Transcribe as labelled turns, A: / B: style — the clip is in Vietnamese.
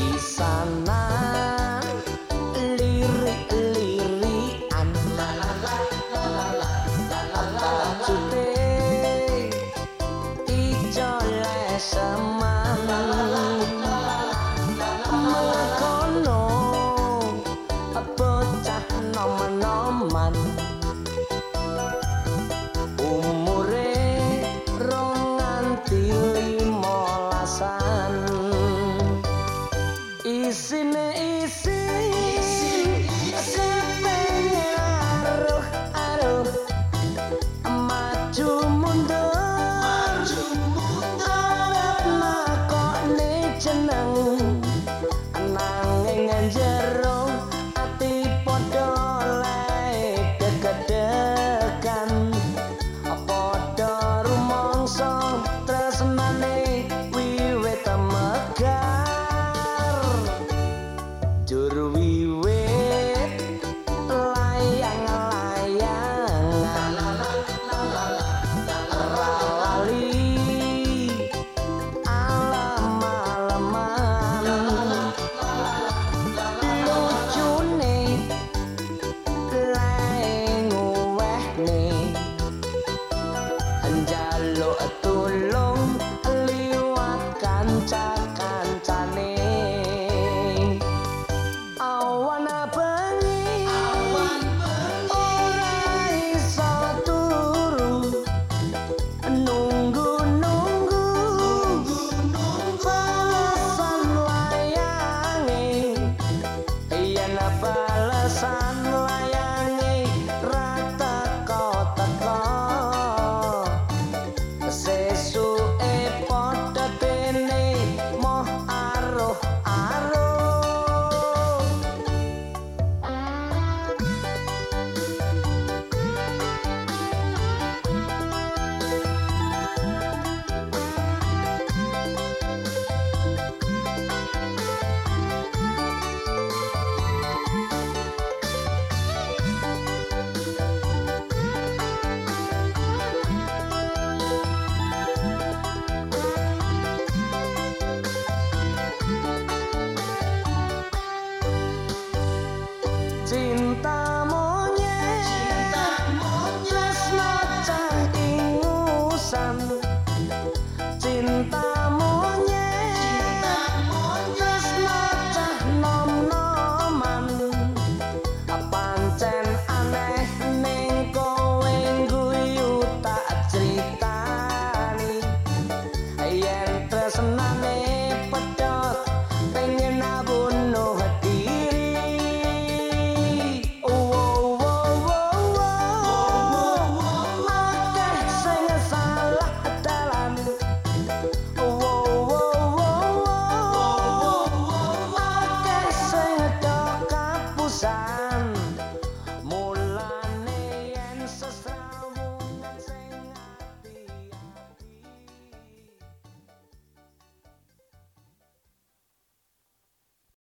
A: East Side. jaluk tulung side.